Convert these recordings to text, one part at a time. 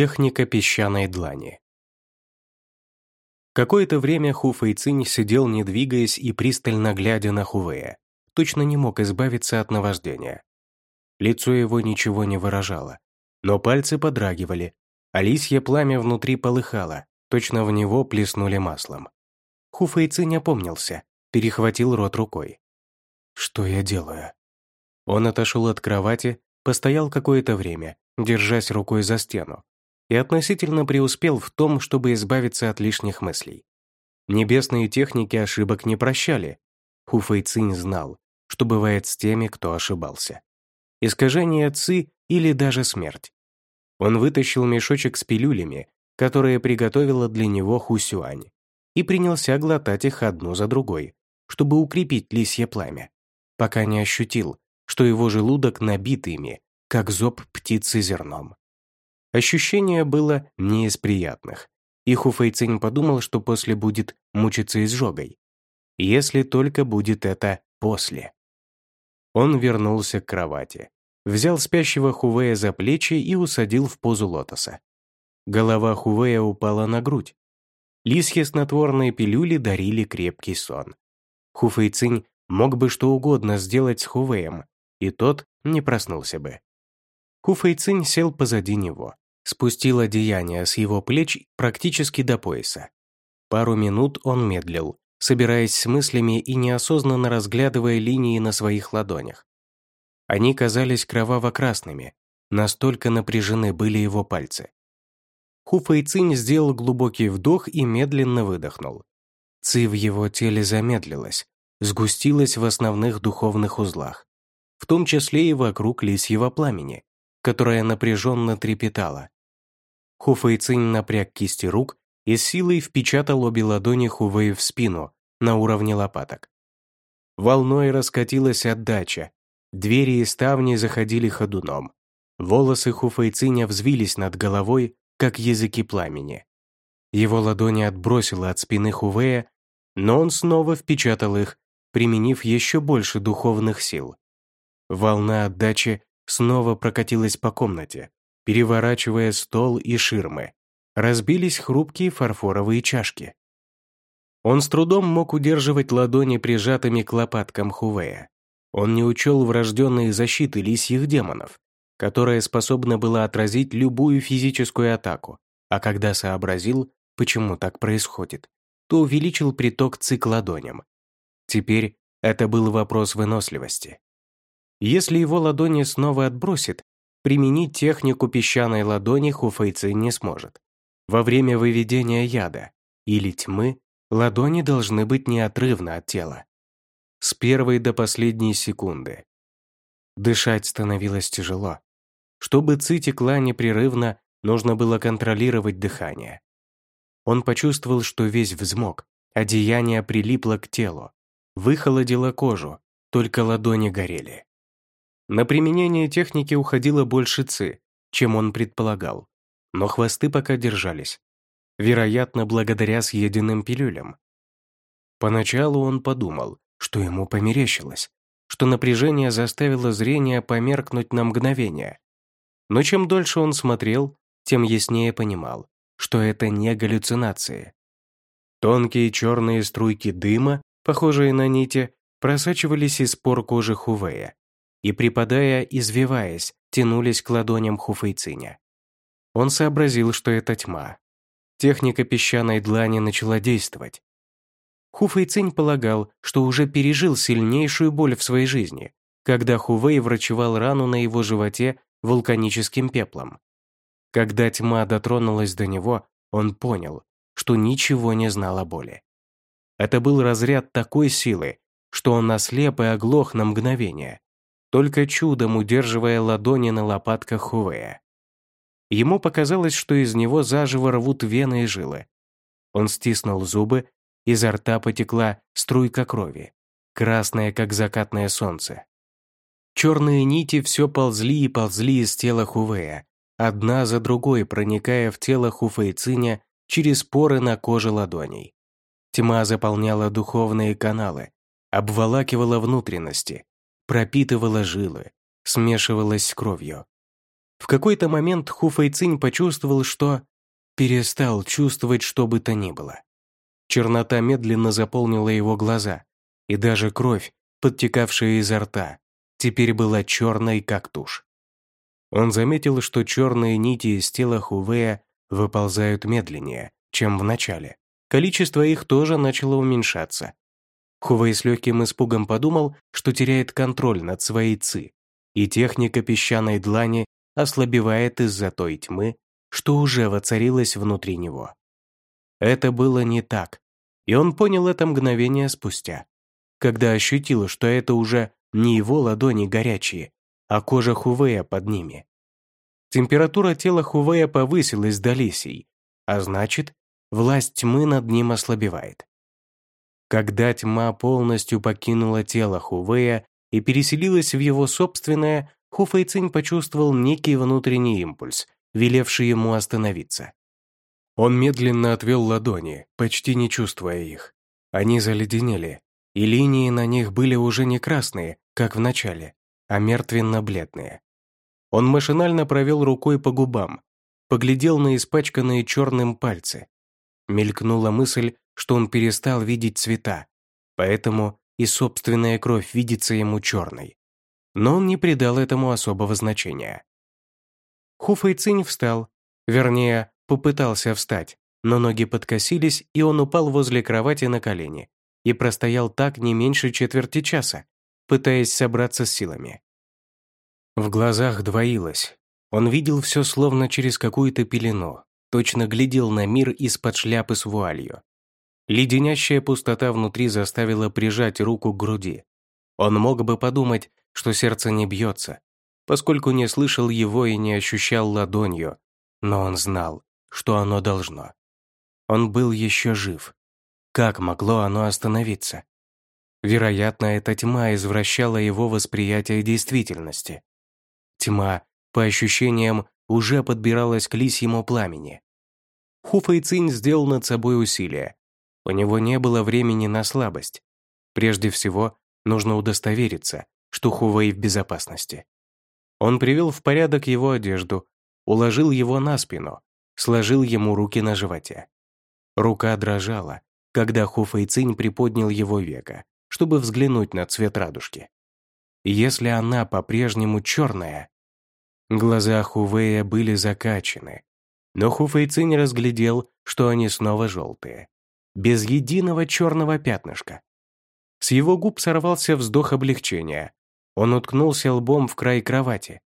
Техника песчаной длани. Какое-то время Ху Фэйцинь сидел, не двигаясь и пристально глядя на Хувея. Точно не мог избавиться от наваждения. Лицо его ничего не выражало, но пальцы подрагивали, а лисье пламя внутри полыхало, точно в него плеснули маслом. Ху Фэйцинь опомнился, перехватил рот рукой. «Что я делаю?» Он отошел от кровати, постоял какое-то время, держась рукой за стену, и относительно преуспел в том, чтобы избавиться от лишних мыслей. Небесные техники ошибок не прощали. Хуфэй Цинь знал, что бывает с теми, кто ошибался. Искажение ци или даже смерть. Он вытащил мешочек с пилюлями, которые приготовила для него Хусюань, и принялся глотать их одну за другой, чтобы укрепить лисье пламя, пока не ощутил, что его желудок набит ими, как зоб птицы зерном. Ощущение было не из приятных, и Хуфэйцинь подумал, что после будет мучиться изжогой. Если только будет это после. Он вернулся к кровати, взял спящего Хувея за плечи и усадил в позу лотоса. Голова Хувея упала на грудь. Лисьи снотворные пилюли дарили крепкий сон. Хуфэйцинь мог бы что угодно сделать с Хувеем, и тот не проснулся бы. Хуфэйцинь сел позади него, спустил одеяние с его плеч практически до пояса. Пару минут он медлил, собираясь с мыслями и неосознанно разглядывая линии на своих ладонях. Они казались кроваво-красными, настолько напряжены были его пальцы. Хуфэйцинь сделал глубокий вдох и медленно выдохнул. Ци в его теле замедлилась, сгустилась в основных духовных узлах, в том числе и вокруг лисьего пламени, которое напряженно трепетало. Хуфэйцинь напряг кисти рук и с силой впечатал обе ладони Хувэй в спину на уровне лопаток. Волной раскатилась отдача, двери и ставни заходили ходуном. Волосы Хуфэйциня взвились над головой, как языки пламени. Его ладони отбросило от спины Хувея, но он снова впечатал их, применив еще больше духовных сил. Волна отдачи снова прокатилась по комнате, переворачивая стол и ширмы. Разбились хрупкие фарфоровые чашки. Он с трудом мог удерживать ладони прижатыми к лопаткам Хувея. Он не учел врожденные защиты лисьих демонов, которая способна была отразить любую физическую атаку, а когда сообразил, почему так происходит, то увеличил приток цик ладоням. Теперь это был вопрос выносливости. Если его ладони снова отбросит, применить технику песчаной ладони Хуфэйци не сможет. Во время выведения яда или тьмы ладони должны быть неотрывно от тела. С первой до последней секунды. Дышать становилось тяжело. Чтобы ци текла непрерывно, нужно было контролировать дыхание. Он почувствовал, что весь взмок, одеяние прилипло к телу, выхолодило кожу, только ладони горели. На применение техники уходило больше ци, чем он предполагал, но хвосты пока держались. Вероятно, благодаря съеденным пилюлям. Поначалу он подумал, что ему померещилось, что напряжение заставило зрение померкнуть на мгновение. Но чем дольше он смотрел, тем яснее понимал, что это не галлюцинации. Тонкие черные струйки дыма, похожие на нити, просачивались из пор кожи Хувея и, припадая, извиваясь, тянулись к ладоням Хуфейциня. Он сообразил, что это тьма. Техника песчаной длани начала действовать. Хуфейцинь полагал, что уже пережил сильнейшую боль в своей жизни, когда Хувей врачевал рану на его животе вулканическим пеплом. Когда тьма дотронулась до него, он понял, что ничего не знал о боли. Это был разряд такой силы, что он ослеп и оглох на мгновение, только чудом удерживая ладони на лопатках Хувея. Ему показалось, что из него заживо рвут вены и жилы. Он стиснул зубы, изо рта потекла струйка крови, красная, как закатное солнце. Черные нити все ползли и ползли из тела Хувея, одна за другой проникая в тело Хуфейциня через поры на коже ладоней. Тьма заполняла духовные каналы, обволакивала внутренности, пропитывала жилы, смешивалась с кровью. В какой-то момент Ху Фэйцинь почувствовал, что перестал чувствовать что бы то ни было. Чернота медленно заполнила его глаза, и даже кровь, подтекавшая изо рта, теперь была черной, как тушь. Он заметил, что черные нити из тела Хувея выползают медленнее, чем в начале. Количество их тоже начало уменьшаться. Хувей с легким испугом подумал, что теряет контроль над своей ци, и техника песчаной длани ослабевает из-за той тьмы, что уже воцарилась внутри него. Это было не так, и он понял это мгновение спустя, когда ощутил, что это уже не его ладони горячие, а кожа Хувея под ними. Температура тела Хувея повысилась до лисий, а значит, власть тьмы над ним ослабевает. Когда тьма полностью покинула тело Хувея и переселилась в его собственное, Хуфэйцинь почувствовал некий внутренний импульс, велевший ему остановиться. Он медленно отвел ладони, почти не чувствуя их. Они заледенели, и линии на них были уже не красные, как в начале, а мертвенно-бледные. Он машинально провел рукой по губам, поглядел на испачканные черным пальцы. Мелькнула мысль, что он перестал видеть цвета, поэтому и собственная кровь видится ему черной. Но он не придал этому особого значения. Хуфэй встал, вернее, попытался встать, но ноги подкосились, и он упал возле кровати на колени и простоял так не меньше четверти часа, пытаясь собраться с силами. В глазах двоилось. Он видел все словно через какую-то пелену, точно глядел на мир из-под шляпы с вуалью. Леденящая пустота внутри заставила прижать руку к груди. Он мог бы подумать, что сердце не бьется, поскольку не слышал его и не ощущал ладонью, но он знал, что оно должно. Он был еще жив. Как могло оно остановиться? Вероятно, эта тьма извращала его восприятие действительности. Тьма, по ощущениям, уже подбиралась к лисьему пламени. Хуфа и Цинь сделал над собой усилие. У него не было времени на слабость. Прежде всего, нужно удостовериться, что Хувей в безопасности. Он привел в порядок его одежду, уложил его на спину, сложил ему руки на животе. Рука дрожала, когда Хуфэй Цинь приподнял его века, чтобы взглянуть на цвет радужки. Если она по-прежнему черная... Глаза Хувея были закачаны, но Хуфэй Цинь разглядел, что они снова желтые, без единого черного пятнышка. С его губ сорвался вздох облегчения. Он уткнулся лбом в край кровати.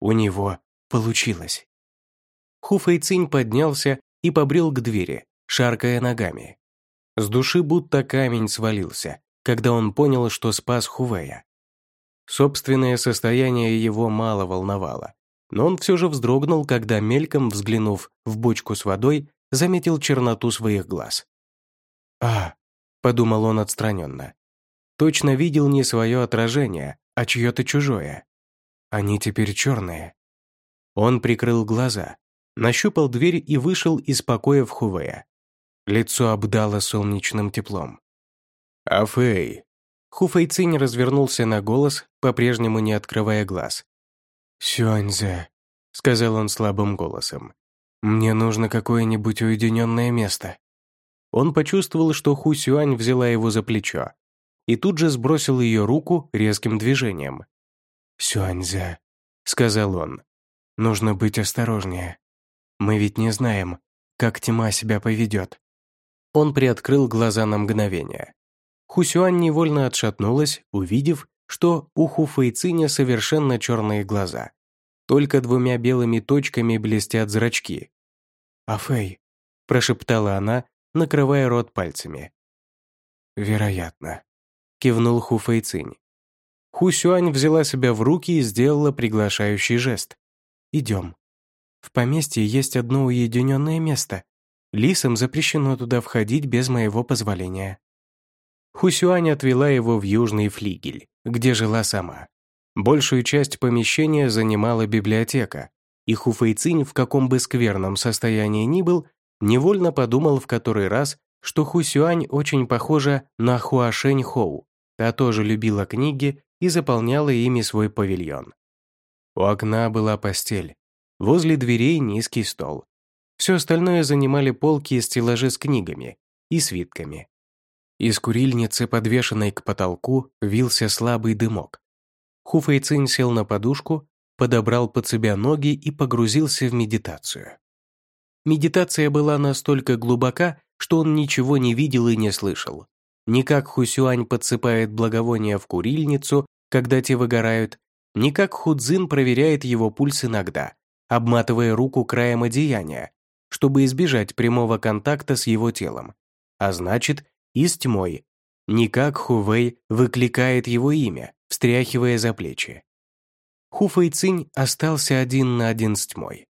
У него получилось. Хуфэй Цинь поднялся и побрел к двери, шаркая ногами. С души будто камень свалился, когда он понял, что спас Хувея. Собственное состояние его мало волновало, но он все же вздрогнул, когда, мельком взглянув в бочку с водой, заметил черноту своих глаз. «А», — подумал он отстраненно, точно видел не свое отражение, а чье-то чужое. Они теперь черные. Он прикрыл глаза, нащупал дверь и вышел из покоя в Хувея. Лицо обдало солнечным теплом. «Афэй!» Хуфэйцинь развернулся на голос, по-прежнему не открывая глаз. «Сюаньзе», — сказал он слабым голосом, — «мне нужно какое-нибудь уединенное место». Он почувствовал, что Ху Сюань взяла его за плечо, и тут же сбросил ее руку резким движением. «Сюаньзе», — сказал он, — «нужно быть осторожнее. Мы ведь не знаем, как тьма себя поведет». Он приоткрыл глаза на мгновение. Хусюань невольно отшатнулась, увидев, что у Хуфэйциня совершенно черные глаза. Только двумя белыми точками блестят зрачки. «Афэй», — прошептала она, накрывая рот пальцами. «Вероятно», — кивнул Хуфэйцинь. Хусюань взяла себя в руки и сделала приглашающий жест. «Идем. В поместье есть одно уединенное место. Лисам запрещено туда входить без моего позволения». Хусюань отвела его в южный флигель, где жила сама. Большую часть помещения занимала библиотека, и Хуфэйцинь в каком бы скверном состоянии ни был, невольно подумал в который раз, что Хусюань очень похожа на Хуашень Хоу. Та тоже любила книги и заполняла ими свой павильон. У окна была постель, Возле дверей низкий стол. Все остальное занимали полки и стеллажи с книгами и свитками. Из курильницы, подвешенной к потолку, вился слабый дымок. Хуфэйцин сел на подушку, подобрал под себя ноги и погрузился в медитацию. Медитация была настолько глубока, что он ничего не видел и не слышал. Ни как Хусюань подсыпает благовония в курильницу, когда те выгорают, ни как Худзин проверяет его пульс иногда, обматывая руку краем одеяния, чтобы избежать прямого контакта с его телом. А значит, и с тьмой. Никак Хувей выкликает его имя, встряхивая за плечи. Ху Фэйцинь остался один на один с тьмой.